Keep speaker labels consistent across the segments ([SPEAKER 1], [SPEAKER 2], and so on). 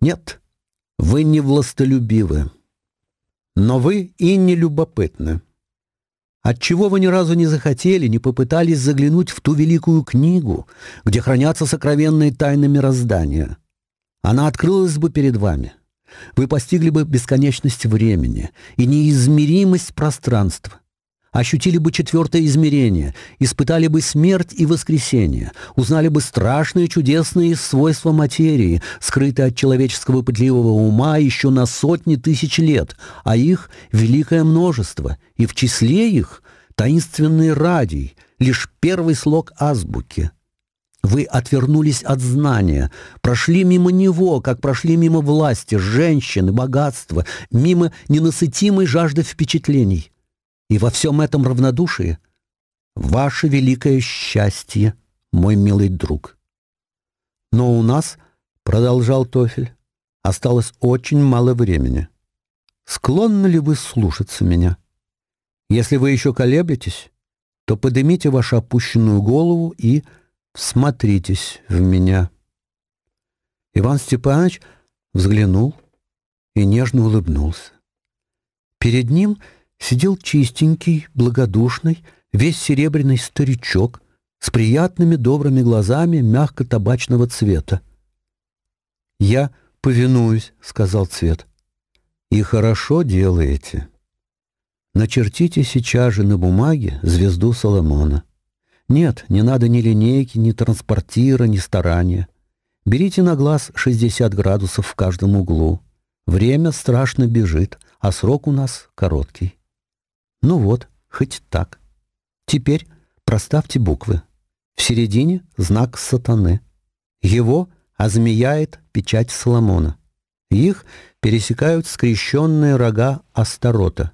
[SPEAKER 1] Нет, вы не властолюбивы. Но вы и не любопытны. Отчего вы ни разу не захотели, не попытались заглянуть в ту великую книгу, где хранятся сокровенные тайны мироздания? Она открылась бы перед вами. Вы постигли бы бесконечность времени и неизмеримость пространства. ощутили бы четвертое измерение, испытали бы смерть и воскресение, узнали бы страшные чудесные свойства материи, скрытые от человеческого пытливого ума еще на сотни тысяч лет, а их великое множество, и в числе их таинственный радий, лишь первый слог азбуки. Вы отвернулись от знания, прошли мимо него, как прошли мимо власти, женщины, богатства, мимо ненасытимой жажды впечатлений. и во всем этом равнодушии ваше великое счастье, мой милый друг. Но у нас, — продолжал Тофель, — осталось очень мало времени. Склонны ли вы слушаться меня? Если вы еще колеблетесь, то поднимите вашу опущенную голову и всмотритесь в меня. Иван Степанович взглянул и нежно улыбнулся. Перед ним — сидел чистенький, благодушный, весь серебряный старичок с приятными добрыми глазами мягко-табачного цвета. «Я повинуюсь», — сказал цвет. «И хорошо делаете. Начертите сейчас же на бумаге звезду Соломона. Нет, не надо ни линейки, ни транспортира, ни старания. Берите на глаз 60 градусов в каждом углу. Время страшно бежит, а срок у нас короткий. Ну вот, хоть так. Теперь проставьте буквы. В середине знак сатаны. Его озмеяет печать Соломона. Их пересекают скрещенные рога Астарота.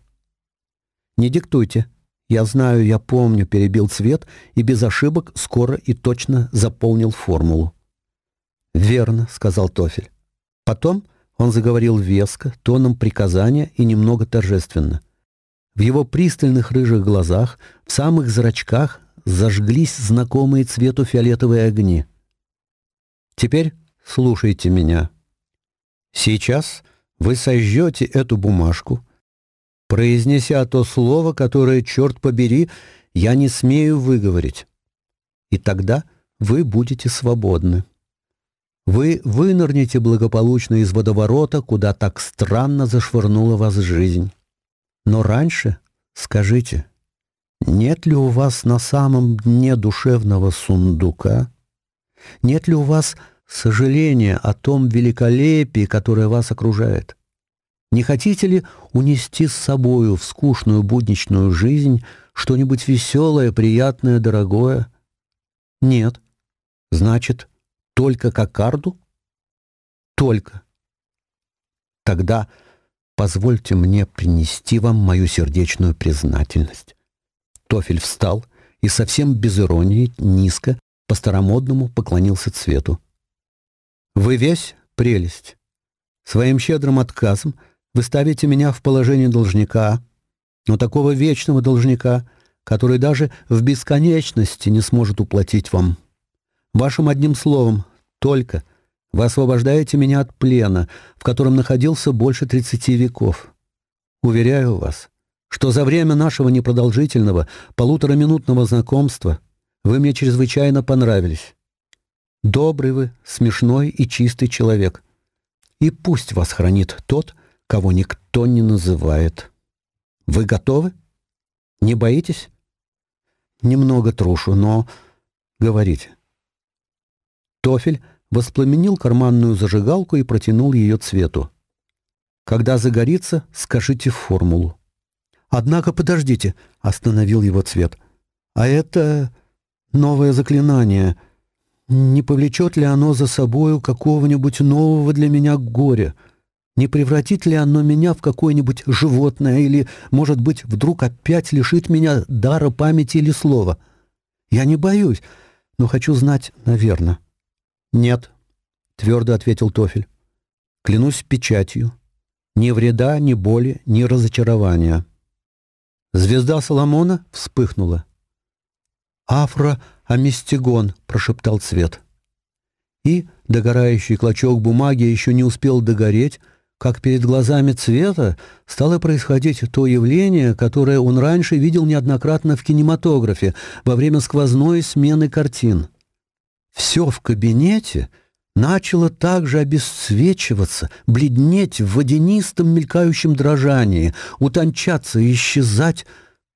[SPEAKER 1] «Не диктуйте. Я знаю, я помню», — перебил цвет и без ошибок скоро и точно заполнил формулу. «Верно», — сказал Тофель. Потом он заговорил веско, тоном приказания и немного торжественно — в его пристальных рыжих глазах, в самых зрачках зажглись знакомые цвету фиолетовые огни. «Теперь слушайте меня. Сейчас вы сожжете эту бумажку, произнеся то слово, которое, черт побери, я не смею выговорить. И тогда вы будете свободны. Вы вынырнете благополучно из водоворота, куда так странно зашвырнула вас жизнь» но раньше скажите, нет ли у вас на самом дне душевного сундука? Нет ли у вас сожаления о том великолепии, которое вас окружает? Не хотите ли унести с собою в скучную будничную жизнь что-нибудь веселое, приятное, дорогое? Нет. Значит, только кокарду? Только. Тогда Позвольте мне принести вам мою сердечную признательность». Тофель встал и совсем без иронии, низко, по-старомодному поклонился цвету. «Вы весь прелесть. Своим щедрым отказом вы ставите меня в положение должника, но такого вечного должника, который даже в бесконечности не сможет уплатить вам. Вашим одним словом, только — вы освобождаете меня от плена, в котором находился больше тридцати веков. Уверяю вас, что за время нашего непродолжительного полутораминутного знакомства вы мне чрезвычайно понравились. Добрый вы, смешной и чистый человек. И пусть вас хранит тот, кого никто не называет. Вы готовы? Не боитесь? Немного трушу, но говорите. Тофель воспламенил карманную зажигалку и протянул ее цвету. «Когда загорится, скажите формулу». «Однако подождите», — остановил его цвет. «А это новое заклинание. Не повлечет ли оно за собою какого-нибудь нового для меня горя? Не превратит ли оно меня в какое-нибудь животное или, может быть, вдруг опять лишит меня дара памяти или слова? Я не боюсь, но хочу знать, наверное». «Нет», — твердо ответил Тофель. «Клянусь печатью. Ни вреда, ни боли, ни разочарования». Звезда Соломона вспыхнула. «Афро-амистигон», — прошептал цвет. И Догорающий клочок бумаги еще не успел догореть, как перед глазами цвета стало происходить то явление, которое он раньше видел неоднократно в кинематографе во время сквозной смены картин. Все в кабинете начало также обесцвечиваться, бледнеть в водянистом мелькающем дрожании, утончаться и исчезать.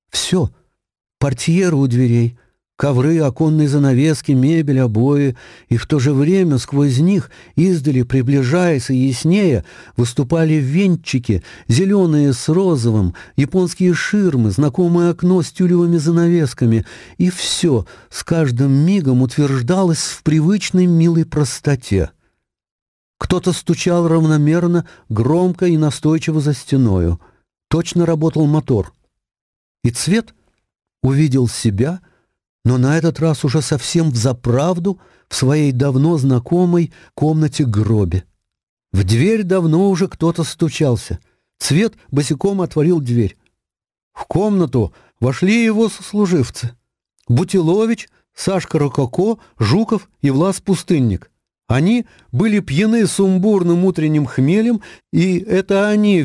[SPEAKER 1] Все. Портьеры у дверей — ковры, оконные занавески, мебель, обои, и в то же время сквозь них, издали, приближаясь и яснее, выступали венчики, зеленые с розовым, японские ширмы, знакомое окно с тюлевыми занавесками, и все с каждым мигом утверждалось в привычной милой простоте. Кто-то стучал равномерно, громко и настойчиво за стеною. Точно работал мотор. И цвет увидел себя — но на этот раз уже совсем взаправду в своей давно знакомой комнате-гробе. В дверь давно уже кто-то стучался. Цвет босиком отворил дверь. В комнату вошли его сослуживцы. Бутилович, Сашка Рококо, Жуков и Влас Пустынник. Они были пьяны сумбурным утренним хмелем, и это они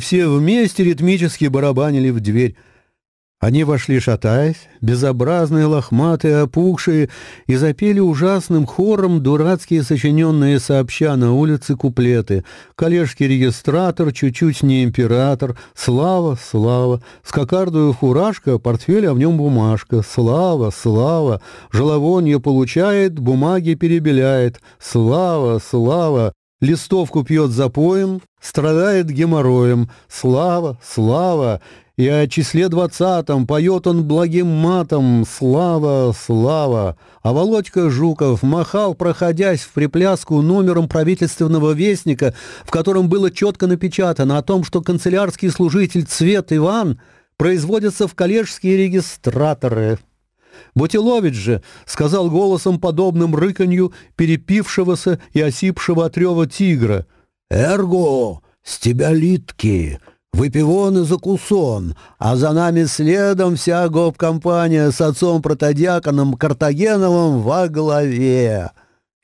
[SPEAKER 1] Они вошли шатаясь, безобразные, лохматые, опухшие, и запели ужасным хором дурацкие сочиненные сообща на улице куплеты. Коллежский-регистратор, чуть-чуть не император, слава, слава, с кокардою фуражка, а портфель, а в нем бумажка, слава, слава, жаловонье получает, бумаги перебеляет, слава, слава, листовку пьет запоем, страдает геморроем, слава, слава, и о числе двадцатом поет он благим матом «Слава, слава!» А Володька Жуков махал, проходясь в припляску номером правительственного вестника, в котором было четко напечатано о том, что канцелярский служитель Цвет Иван производится в коллежские регистраторы. Бутилович же сказал голосом, подобным рыканью перепившегося и осипшего от рева тигра «Эрго, с тебя литки!» Выпивон и закусон, а за нами следом вся гоп-компания с отцом-протодиаконом Картагеновым во главе.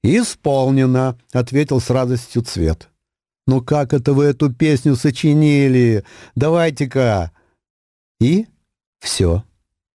[SPEAKER 1] «Исполнено», — ответил с радостью Цвет. «Ну как это вы эту песню сочинили? Давайте-ка!» И все.